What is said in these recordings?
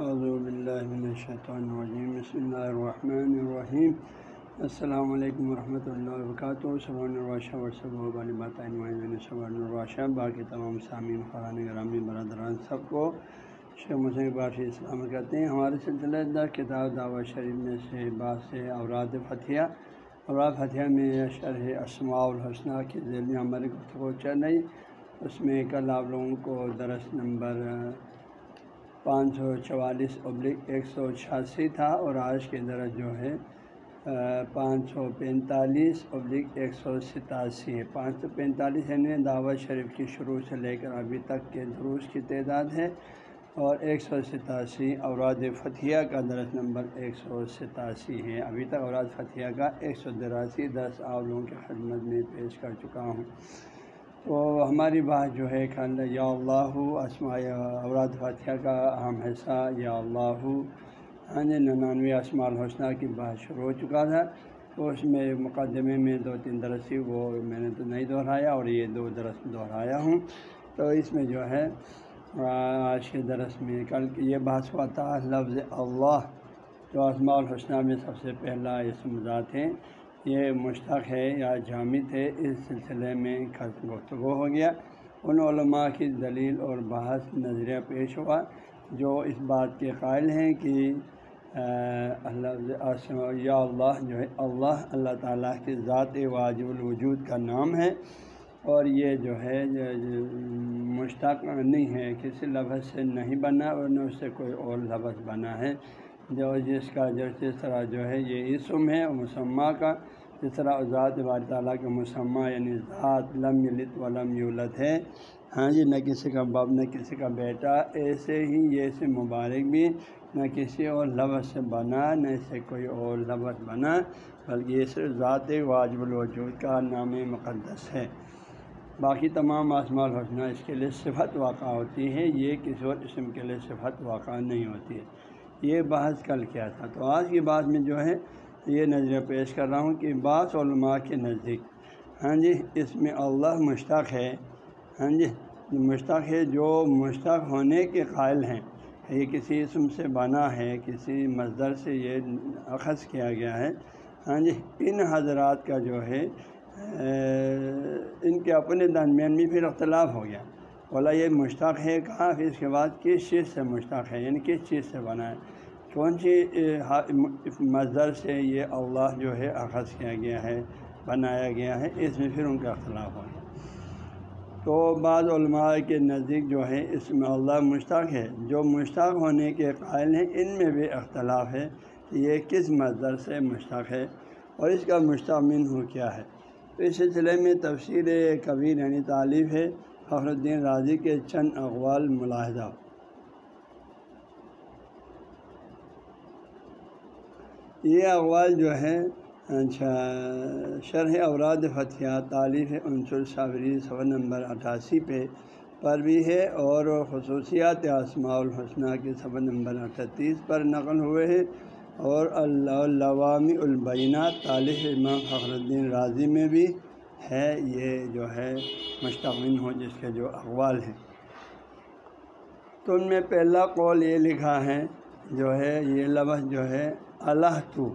من الشیطان الرجیم، بسم اللہ الرحمن الرحیم۔ السلام علیکم ورحمۃ اللہ وبرکاتہ۔ صبح الراشہ ورثہ الراشہ باقی تمام سامعین خران گرامی، برادران سب کو شیخ مسلم باشی اسلام کرتے ہیں۔ ہمارے سلسلہ در کتاب دعوت شریف میں سے باس اوراد فتح اوراد فتح میں شرح اسماع الحسنہ کے ذیل میں ہماری گفتگو چل رہی۔ اس میں کل آپ لوگوں کو درس نمبر پانچ سو چوالیس ابلک ایک سو چھیاسی تھا اور آج کے درس جو ہے پانچ سو پینتالیس ابلک ایک سو ستاسی ہے پانچ سو پینتالیس یعنی دعوت شریف کی شروع سے لے کر ابھی تک کے دروس کی تعداد ہے اور ایک سو ستاسی اوراد فتھیہ کا درس نمبر ایک سو ستاسی ہے ابھی تک اوراد فتھیہ کا ایک سو تراسی درس آپ لوگوں کی خدمت میں پیش کر چکا ہوں۔ تو ہماری بات جو ہے کل یا اللہ اسماء اوراد فاتحہ کا اہم حصہ، یا اللہ ہاں جی ننانوے اسماء الحسنہ کی بات شروع ہو چکا تھا۔ تو اس میں مقدمے میں دو تین درسی وہ میں نے تو نہیں دہرایا اور یہ دو درس دہرایا ہوں۔ تو اس میں جو ہے، آج کے درس میں کل یہ بحث ہوا تھا، لفظ اللہ جو اسماء الحسنہ میں سب سے پہلا اسم ذات ہیں۔ یہ مشتق ہے یا جامد ہے، اس سلسلے میں گفتگو ہو گیا۔ ان علماء کی دلیل اور بحث نظریہ پیش ہوا، جو اس بات کے قائل ہیں کہ اللہ یا اللہ، جو ہے اللہ اللہ تعالیٰ کی ذات واجب الوجود کا نام ہے۔ اور یہ جو ہے مشتق نہیں ہے، کسی لفظ سے نہیں بنا اور نہ اس سے کوئی اور لفظ بنا ہے۔ جو جس کا جس طرح جو ہے یہ اسم ہے مسمہ کا، جس طرح ذات بار تعالیٰ کے مسمہ یعنی ذات لم یلت و لم یولت ہے۔ ہاں جی نہ کسی کا باپ، نہ کسی کا بیٹا، ایسے ہی یہ اسے مبارک بھی نہ کسی اور لفظ سے بنا، نہ اسے کوئی اور لفظ بنا، بلکہ یہ صرف ذات واجب الوجود کا نام مقدس ہے۔ باقی تمام آسما الحسنہ اس کے لیے صفت واقع ہوتی ہے، یہ کسی اور اسم کے لیے صفت واقع نہیں ہوتی۔ ہے یہ بحث کل کیا تھا۔ تو آج کی بات میں جو ہے، یہ نظر پیش کر رہا ہوں کہ بعض علماء کے نزدیک ہاں جی اس میں اللہ مشتاق ہے۔ ہاں جی مشتاق ہے جو مشتاق ہونے کے قائل ہیں۔ یہ کسی اسم سے بنا ہے، کسی مزدر سے یہ اخذ کیا گیا ہے۔ ہاں جی ان حضرات کا جو ہے ان کے اپنے درمیان میں پھر اختلاف ہو گیا۔ بولا یہ مشتاق ہے، کہاں پھر اس کے بعد کس چیز سے مشتاق ہے؟ یعنی کس چیز سے بنا ہے؟ کون سی مزدر سے یہ اللہ جو ہے اخذ کیا گیا ہے، بنایا گیا ہے، اس میں پھر ان کا اختلاف ہو تو بعض علماء کے نزدیک جو ہے، اس میں اللہ مشتاق ہے۔ جو مشتاق ہونے کے قائل ہیں، ان میں بھی اختلاف ہے کہ یہ کس مزدر سے مشتاق ہے اور اس کا مشتمن ہو کیا ہے۔ تو اس سلسلے میں تفصیل کبیر یعنی تعلیف ہے۔ فخر الدین راضی کے چند اقوال ملاحظہ۔ یہ اقوال جو ہے اچھا شرح اوراد فتح تعلیف عنصر صابری سو نمبر اٹھاسی پہ پر بھی ہے اور خصوصیات اسماع الحسنہ کے صفحہ نمبر اٹھتیس پر نقل ہوئے ہیں اور اللوامی البینہ طالف امام فخر الدین راضی میں بھی۔ ہے، یہ جو ہے مشتمل ہو جس کے جو اقوال ہیں۔ تو ان میں پہلا قول یہ لکھا ہے، جو ہے یہ لفظ جو ہے اللہ تو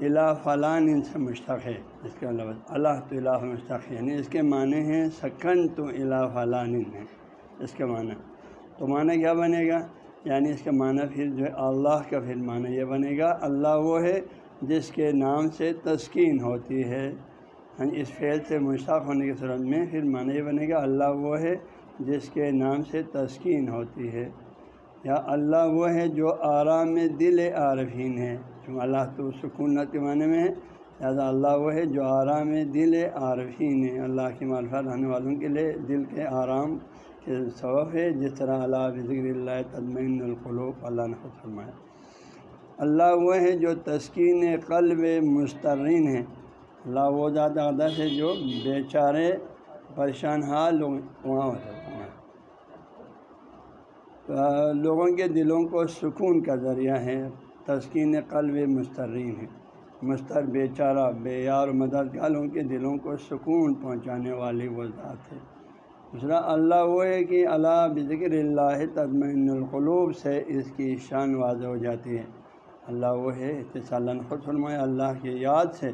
الہ فلان ان سے مشتق ہے۔ اس کا لفظ اللہ تو الہ مشتق ہے یعنی اس کے معنی ہیں سکن تو الہ فلان ہے اس کے معنی، تو معنی کیا بنے گا؟ یعنی اس کا معنی پھر جو ہے اللہ کا پھر معنی یہ بنے گا، اللہ وہ ہے جس کے نام سے تسکین ہوتی ہے۔ ہاں جی، اس فعل سے مشتاق ہونے کی صورت میں پھر معنی یہ بنے گا اللہ وہ ہے جس کے نام سے تسکین ہوتی ہے، یا اللہ وہ ہے جو آرام دل عارفین ہے اللہ تو سکونت کے معنی میں ہے، لہٰذا اللہ وہ ہے جو آرام دل عارفین ہے۔ اللہ کی معرفت رہنے والوں کے لیے دل کے آرام کے سبب ہے، جس طرح اللہ ذکر اللہ تدمین القلوب، اللہ نے خود فرمایا۔ اللہ وہ ہے جو تسکین قلب مسترین ہیں اللہ وہ زیادہ عدد ہے جو بے چارے پریشان حال لوگ وہاں ہوتے ہیں۔ لوگوں کے دلوں کو سکون کا ذریعہ ہے۔ تسکین قلب مسترین ہے۔ مستر بے چارہ بے یار مددگار لوگوں کے دلوں کو سکون پہنچانے والی وہ ذات ہے۔ دوسرا، اللہ وہ ہے کہ اللہ بذکر اللہ تدمین القلوب سے اس کی شان واضح ہو جاتی ہے۔ اللہ وہ ہے اتصال خود فرمائے، اللہ کی یاد سے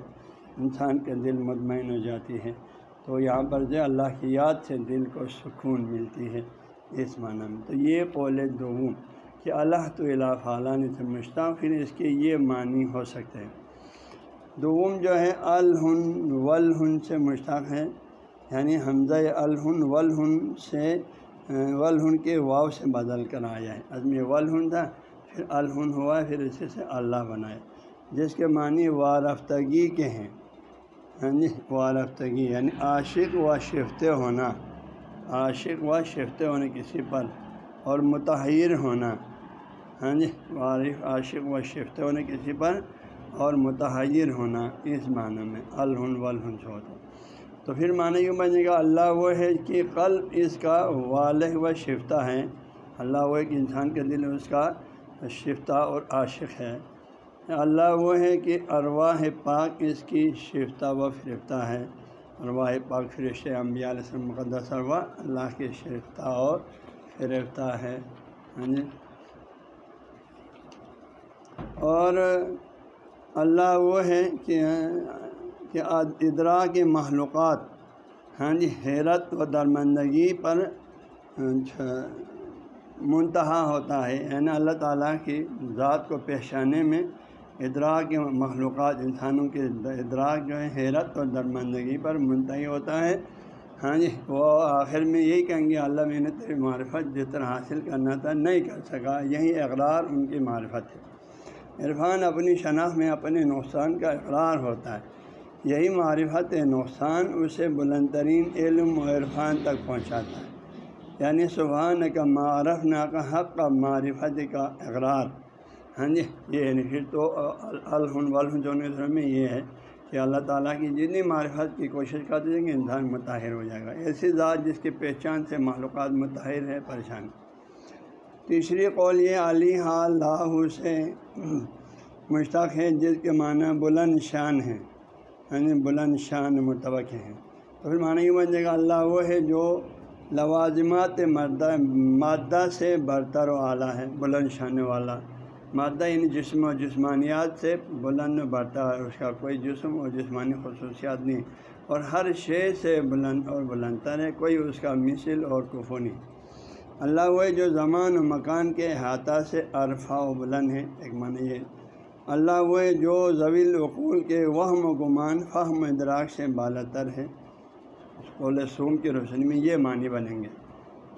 انسان کے دل مطمئن ہو جاتی ہے تو یہاں پر جو اللہ کی یاد سے دل کو سکون ملتی ہے اس معنی میں۔ تو یہ قول دوم کہ اللہ تو اللہ فعالان سے مشتاق پھر اس کے یہ معنی ہو سکتے ہیں۔ دوم جو ہے الہن ولہن سے مشتاق ہے یعنی حمزہ الہن ولہن سے ولہن کے واؤ سے بدل کر آیا ہے۔ عزم ولہن تھا، پھر الہن ہوا، پھر اسی سے اللہ بنائے جس کے معنی وارفتگی کے ہیں۔ یعنی ہاں جی وارفتگی یعنی عاشق و شفت ہونا، عاشق و شفت ہونے کسی پر اور متحر ہونا یعنی ہاں جی وارف عاشق و شفت ہونے کسی پر اور متحر ہونا، اس معنی میں الہن ولہن سے ہوتا تو پھر معنی یوں بنے گا، اللہ وہ ہے کہ قلب اس کا والح و شفتہ ہے، اللہ وہ ایک انسان کے دل اس کا شفتہ اور عاشق ہے۔ اللہ وہ ہے کہ ارواح پاک اس کی شفتہ و فرفتہ ہے۔ ارواح پاک فرشت انبیاء علیہ السلام مقدس اروا اللہ کی شفتہ اور فرفتہ ہے۔ ہاں جی۔ اور اللہ وہ ہے کہ کہ ادرا کے معلومات ہاں جی حیرت و درمندگی پر اچھا منتہا ہوتا ہے۔ یعنی اللہ تعالیٰ کی ذات کو پہچانے میں ادراک کے مخلوقات انسانوں کے ادراک جو ہے حیرت اور درمندگی پر منتحی ہوتا ہے۔ ہاں جی وہ آخر میں یہی کہیں گے، اللہ میں نے تیری معرفت جس طرح حاصل کرنا تھا نہیں کر سکا، یہی اقرار ان کی معرفت ہے۔ عرفان اپنی شناخت میں اپنے نقصان کا اقرار ہوتا ہے۔ یہی معرفت نقصان اسے بلند ترین علم و عرفان تک پہنچاتا ہے۔ یعنی سبحان کا معرف نا کا حق کا معرفت کا اقرار۔ ہاں جی یہ یعنی پھر تو الحن والن میں یہ ہے کہ اللہ تعالیٰ کی جتنی معرفت کی کوشش کرتے ہیں کہ انسان متاہر ہو جائے گا۔ ایسی ذات جس کی پہچان سے معلومات متحر ہے پریشان۔ تیسری قول یہ، علی اللہ سے مشتاق ہے جس کے معنی بلند شان ہے یعنی ہاں جی، بلند شان مرتبق ہیں۔ تو پھر معنی یہ بن جائے گا، اللہ وہ ہے جو لوازمات مردہ مادہ سے برتر و اعلیٰ ہے، بلند شان والا۔ مادہ یعنی جسم و جسمانیات سے بلند برتا ہے اس کا کوئی جسم اور جسمانی خصوصیات نہیں اور ہر شے سے بلند اور بلند تر ہے، کوئی اس کا مثل اور کفو نہیں۔ اللہ وہ جو زمان و مکان کے احاطہ سے عرفہ و بلند ہے۔ ایک معنی یہ اللہ وہ جو زویل وقول کے وہم و گمان، فہم ادراک سے بالا تر ہے قول سوم کی روشنی میں یہ معنی بنیں گے۔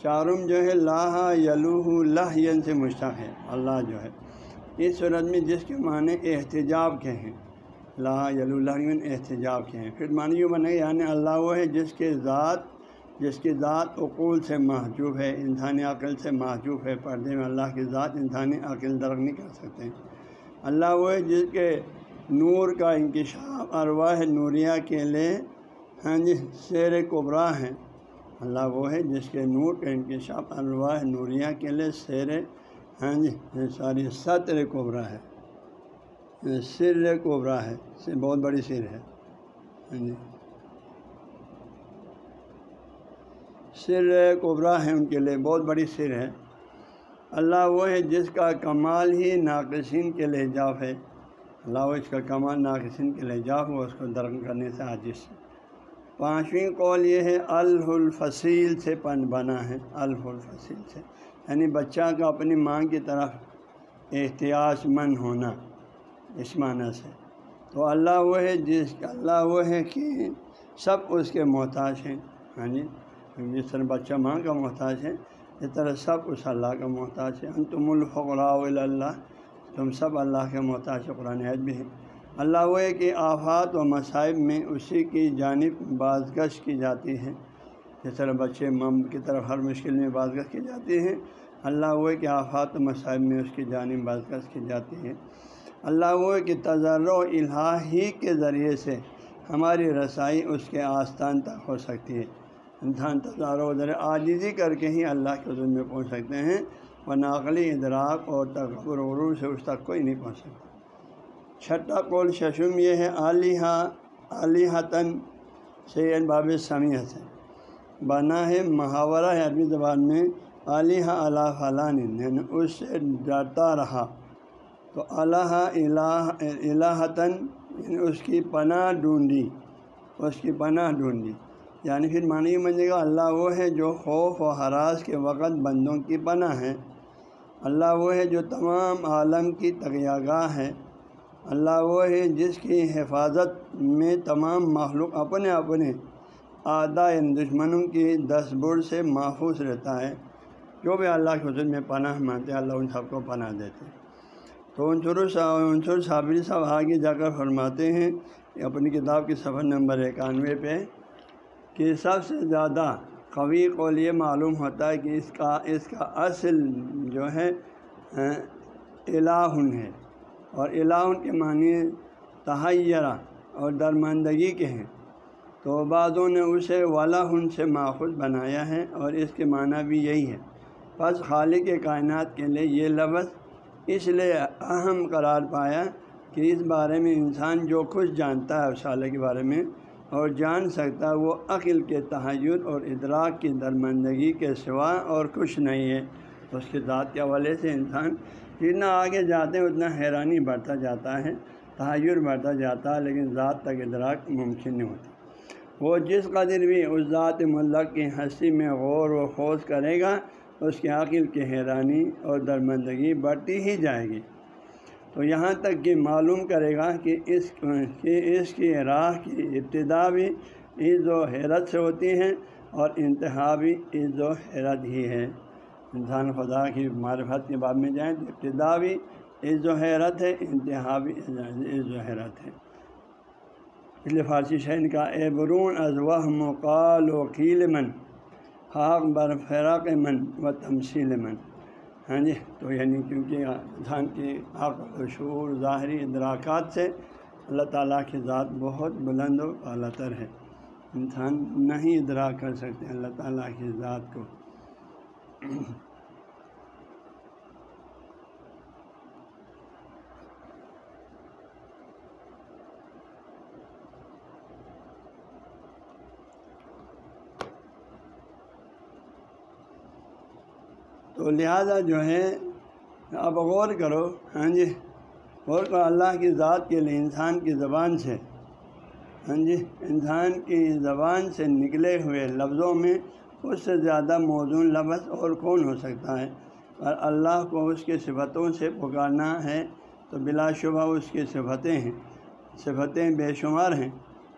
چارم جو ہے لاہ یلوہ لہ ین سے مشتق ہے۔ اللہ جو ہے۔ اس صورت میں جس کے معنی احتجاب کے ہیں۔ لاہ یلو اللہ، احتجاب کے ہیں۔ پھر معنی یوں بنے یعنی اللہ وہ ہے جس کے ذات، جس کی ذات اقول سے محجوب ہے انسانی عقل سے محجوب ہے، پردے میں اللہ کی ذات انسانی عقل درخت نہیں کر سکتے۔ اللہ وہ ہے جس کے نور کا انکشاف، ارواح نوریہ کے لیے ہاں جی شیر قبرا ہے اللہ وہ ہے جس کے نور کا انکشاف، ارواح نوریہ کے لیے شیر ہاں جی ساری سطر قبرا ہے۔ سر قبرا ہے بہت بڑی سر ہے۔ ہاں جی۔ سر قبرا ہے ان کے لیے بہت بڑی سر ہے۔ اللہ وہ ہے جس کا کمال ہی ناقصین کے لحجاف ہے۔ اللہ وہ اس کا کمال ناقصین کے لحجاف ہو اس کو درم کرنے سے عاجز۔ پانچویں قول یہ ہے الفصیل سے پن بنا ہے الفصیل سے۔ یعنی بچہ کا اپنی ماں کی طرف احتیاط مند ہونا اس معنی سے۔ تو اللہ وہ ہے جس اللہ وہ ہے کہ سب اس کے محتاج ہیں۔ ہاں جی؟ جس طرح بچہ ماں کا محتاج ہے، اس طرح سب اس اللہ کا محتاج ہے۔ تم الفقراء اللہ تم سب اللہ کے محتاج قرآن عید بھی ہے۔ اللہ وہ کہ آفات و مصائب میں اسی کی جانب بعض گش کی جاتی ہے۔ جس طرح بچے مم کی طرف ہر مشکل میں بعض گش کی جاتی ہے اللہ وہ کہ آفات و مصائب میں اس کی جانب بعض گش کی جاتی ہے اللہ وہ کہ تجر و الہی کے ذریعے سے ہماری رسائی اس کے آستان تک ہو سکتی ہے۔ انسان تزار و ذرا عاجزی کر کے ہی اللہ کے حضور میں پہنچ سکتے ہیں، وہ ناقلی ادراک اور تکبر عروج سے اس تک کوئی نہیں پہنچ سکتا۔ چھٹا قول ششم یہ ہے علیہ علی حتن سید یعنی باب سمیت ہے بنا ہے۔ محاورہ ہے عربی زبان میں علیہ اللہ فلان یعنی اس سے ڈرتا رہا۔ تو اللہ الہ الہتاً یعنی اس کی پناہ ڈھونڈی۔ اس کی پناہ ڈھونڈی۔ یعنی پھر معنی بنے گا، اللہ وہ ہے جو خوف و حراس کے وقت بندوں کی پناہ ہے۔ اللہ وہ ہے جو تمام عالم کی تغیاگاہ ہے۔ اللہ وہ ہے جس کی حفاظت میں تمام مخلوق اپنے اپنے آدھا یعنی دشمنوں کی دس بر سے محفوظ رہتا ہے۔ جو بھی اللہ کے حضور میں پناہ مانتے اللہ ان سب کو پناہ دیتے تو عنصر عنصر صابری صاحب آگے جا کر فرماتے ہیں، اپنی کتاب کے سفر نمبر اکانوے پہ، کہ سب سے زیادہ قوی قول یہ معلوم ہوتا ہے کہ اس کا اس کا اصل جو ہے الہن ہے۔ اور الہن کے معنی تحیرہ اور درماندگی کے ہیں۔ تو بعضوں نے اسے ولاحن سے ماخوذ بنایا ہے اور اس کے معنی بھی یہی ہے بس خالق کائنات کے لیے یہ لفظ اس لیے اہم قرار پایا کہ اس بارے میں انسان جو کچھ جانتا ہے اس کے بارے میں اور جان سکتا ہے وہ عقل کے تحیر اور ادراک کی درمندگی کے سوا اور کچھ نہیں ہے۔ اس کے ذات کے حوالے سے انسان جتنا آگے جاتے ہیں اتنا حیرانی بڑھتا جاتا ہے، تحیر بڑھتا جاتا ہے، لیکن ذات تک ادراک ممکن نہیں ہوتا۔ وہ جس قدر بھی اس ذات ملک کی ہنسی میں غور و خوض کرے گا، اس کے عقل کی حیرانی اور درمندگی بڑھتی ہی جائے گی۔ تو یہاں تک کہ معلوم کرے گا کہ اس کہ اس کی راہ کی ابتدا بھی عز و حیرت سے ہوتی ہے اور انتہا بھی عز و حیرت ہی ہے۔ انسان خدا کی معرفت کے بعد میں جائیں تو ابتدا بھی عز و حیرت ہے، انتہا بھی عز و حیرت ہے۔ اس لیے فارسی شہن کا اے برون از وہ مقال و قیل من خاک بر فراق من و تمثیل من۔ ہاں جی تو یعنی کیونکہ انسان کی عقل و شعور ظاہری ادراکات سے اللہ تعالیٰ کی ذات بہت بلند و اعلیٰ تر ہے۔ انسان نہیں ادراک کر سکتے اللہ تعالیٰ کی ذات کو۔ تو لہٰذا جو ہے اب غور کرو ہاں جی غور کرو اللہ کی ذات کے لیے انسان کی زبان سے ہاں جی انسان کی زبان سے نکلے ہوئے لفظوں میں اس سے زیادہ موزون لفظ اور کون ہو سکتا ہے؟ اور اللہ کو اس کے صفتوں سے پکارنا ہے تو بلا شبہ اس کی صفتیں ہیں، صفتیں بے شمار ہیں۔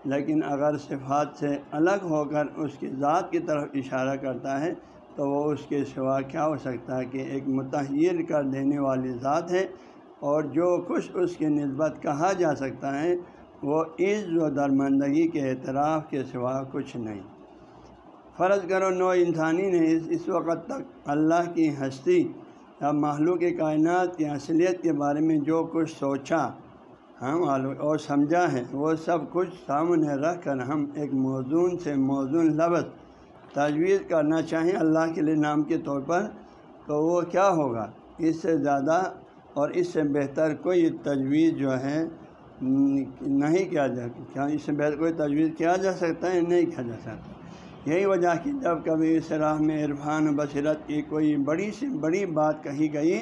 لیکن اگر صفات سے الگ ہو کر اس کی ذات کی طرف اشارہ کرتا ہے تو وہ اس کے سوا کیا ہو سکتا ہے کہ ایک متحر کر دینے والی ذات ہے اور جو کچھ اس کی نسبت کہا جا سکتا ہے، وہ عز و درمندگی کے اعتراف کے سوا کچھ نہیں۔ فرض کرو نو انسانی نے اس اس وقت تک اللہ کی ہستی یا معلوم کائنات کی اصلیت کے بارے میں جو کچھ سوچا، ہم اور سمجھا ہے، وہ سب کچھ سامنے رکھ کر ہم ایک موزون سے موزون لفظ تجویز کرنا چاہیں اللہ کے لیے نام کے طور پر تو وہ کیا ہوگا؟ اس سے زیادہ اور اس سے بہتر کوئی تجویز جو ہے نہیں کیا جا کیا اس سے بہتر کوئی تجویز کیا جا سکتا ہے؟ نہیں کیا جا سکتا۔ یہی وجہ کہ جب کبھی اس راہ میں عرفان و بصیرت کی کوئی بڑی سے بڑی بات کہی گئی،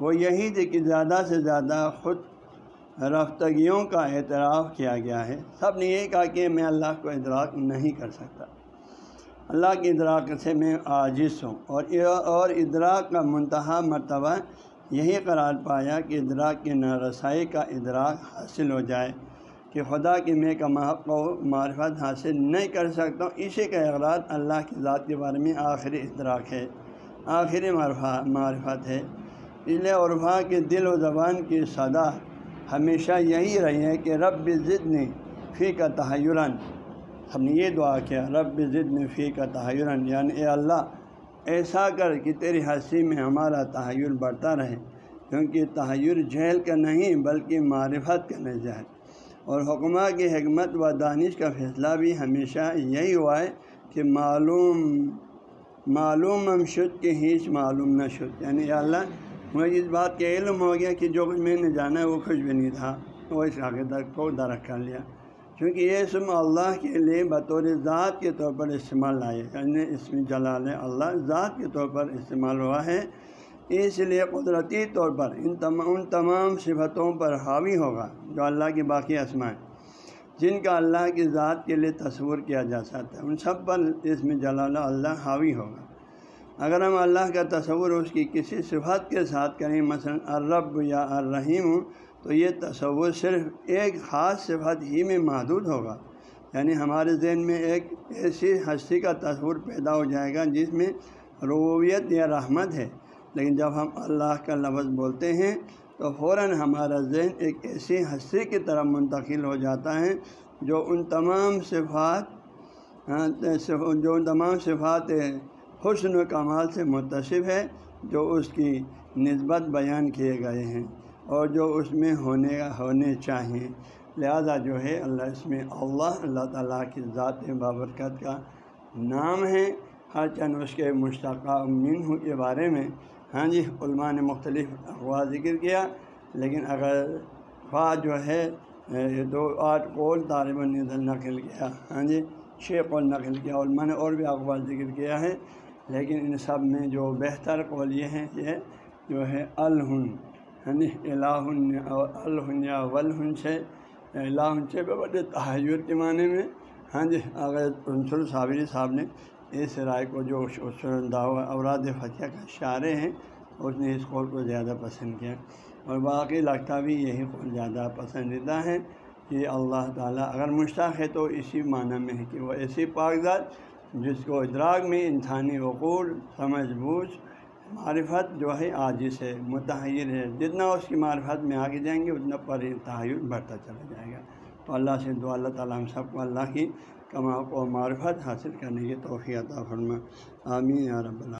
وہ یہی تھی کہ زیادہ سے زیادہ خود رفتگیوں کا اعتراف کیا گیا ہے۔ سب نے یہی کہا کہ میں اللہ کو ادراک نہیں کر سکتا۔ اللہ کے ادراک سے میں عاجز ہوں۔ اور اور ادراک کا منتہا مرتبہ یہی قرار پایا کہ ادراک کی نارسائی کا ادراک حاصل ہو جائے، کہ خدا کی میں کا محق و معرفت حاصل نہیں کر سکتا۔ ہوں اسی کا اقرار اللہ کی ذات کے بارے میں آخری ادراک ہے، آخری معرفت ہے۔ اس لیے عرفا کے دل و زبان کی صدا ہمیشہ یہی رہی ہے کہ رب ضد نے فی کا تحیرن۔ ہم نے یہ دعا کیا، رب ضد فی کا تحیر یعنی اے اللہ، ایسا کر کہ تیری ہنسی میں ہمارا تحیر بڑھتا رہے، کیونکہ تحیر جہل کا نہیں بلکہ معرفت کا نظر ہے۔ اور حکمہ کی حکمت و دانش کا فیصلہ بھی ہمیشہ یہی ہوا ہے کہ معلوم معلوم ہم شد کہ ہیچ معلوم نہ شد۔ یعنی یا اللہ، مجھے اس بات کا علم ہو گیا کہ جو کچھ میں نے جانا ہے وہ کچھ بھی نہیں تھا، وہ اس تک کو درخت کر لیا۔ چونکہ یہ اسم اللہ کے لیے بطور ذات کے طور پر استعمال لائے یعنی اسم جلال اللہ ذات کے طور پر استعمال ہوا ہے۔ اس لیے قدرتی طور پر ان تمام ان تمام صفتوں پر حاوی ہوگا جو اللہ کی باقی اسماء جن کا اللہ کی ذات کے لیے تصور کیا جا سکتا ہے۔ ان سب پر اسم جلال اللہ حاوی ہوگا۔ اگر ہم اللہ کا تصور اس کی کسی صفت کے ساتھ کریں، مثلا الرب یا الرحیم تو یہ تصور صرف ایک خاص صفت ہی میں محدود ہوگا۔ یعنی ہمارے ذہن میں ایک ایسی ہستی کا تصور پیدا ہو جائے گا جس میں رویت یا رحمت ہے۔ لیکن جب ہم اللہ کا لفظ بولتے ہیں تو فوراً ہمارا ذہن ایک ایسی ہستی کی طرف منتقل ہو جاتا ہے جو ان تمام صفات ہاں، جو ان تمام صفات حسن و کمال سے متصف ہے جو اس کی نسبت بیان کیے گئے ہیں۔ اور جو اس میں ہونے ہونے چاہئیں لہذا جو ہے، اللہ، اس میں اللہ اللہ تعالیٰ کی ذات بابرکت کا نام ہے۔ ہر چند اس کے مشتقہ من کے بارے میں۔ ہاں جی علماء نے مختلف اخبار ذکر کیا، لیکن اگر خواہ جو ہے دو آٹھ قول طالباً نقل کیا۔ ہاں جی چھ قول نقل کیا، علماء نے اور بھی اخبار ذکر کیا ہے۔ لیکن ان سب میں جو بہتر قول یہ ہے، یہ جو ہے، الہن۔ یعنی الہ الہن یا ولہن سے الہن سے بڑے تحیر کے معنی میں۔ ہاں جی اگر عنصر صابری جی صاحب نے اس رائے کو جو دعوی اوراد فتح کا اشارے ہیں، اس نے اس قول کو زیادہ پسند کیا۔ اور باقی لگتا بھی یہی قول زیادہ پسندیدہ ہے کہ اللہ تعالیٰ اگر مشتاق ہے تو اسی معنی میں ہے کہ وہ ایسی کاغذات جس کو ادراک میں انسانی وقول سمجھ بوجھ معرفت جو ہے عاجز ہے متحر ہے۔ جتنا اس کی معرفت میں آگے جائیں گے، اتنا پر تحیر بڑھتا چلا جائے گا۔ تو اللہ سے دعا، اللہ تعالیٰ ہم سب کو اللہ کی کما کو معرفت حاصل کرنے کی توفیع عطا فرما آمین یا رب اللہ